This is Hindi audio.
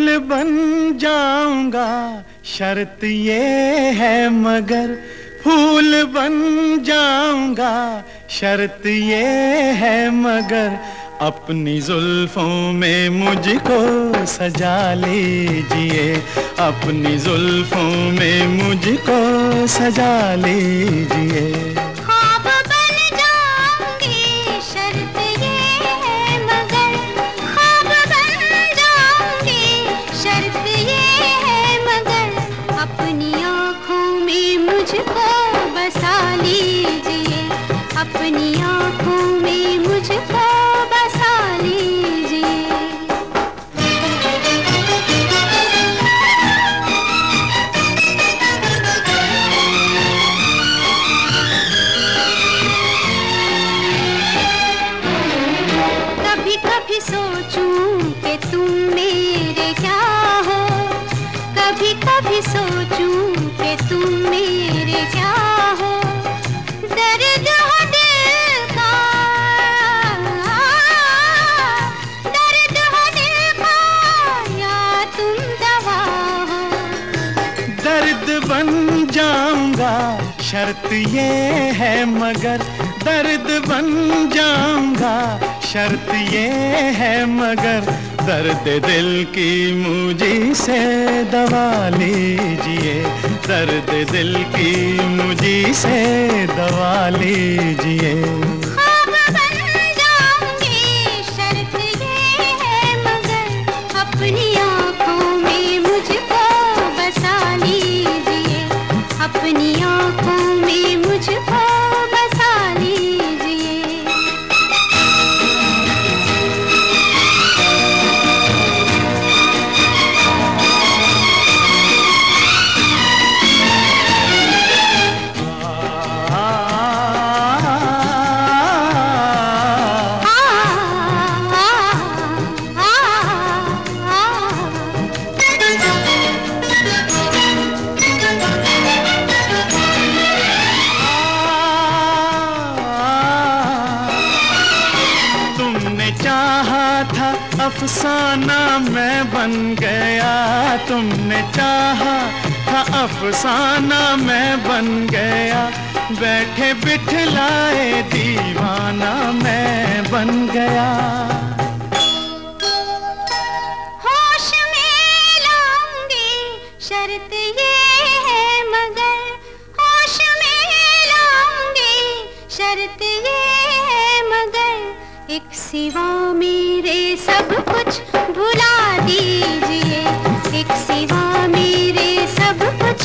फूल बन जाऊँगा। शर्त ये है मगर फूल बन जाऊँगा। शर्त ये है मगर अपनी जुल्फों में मुझको सजा लीजिए। अपनी जुल्फों में मुझको सजा लीजिए। कभी शर्त ये है, मगर दर्द बन जाऊँगा। शर्त ये है, मगर दर्द दिल की मुझे से दवा लीजिए। दर्द दिल की मुझे से दवा लीजिए। अफसाना मैं बन गया, तुमने चाहा था, अफसाना मैं बन गया। बैठे बिठलाए दीवाना मैं बन गया। एक सिवा मेरे सब कुछ भुला दीजिए। एक सिवा मेरे सब कुछ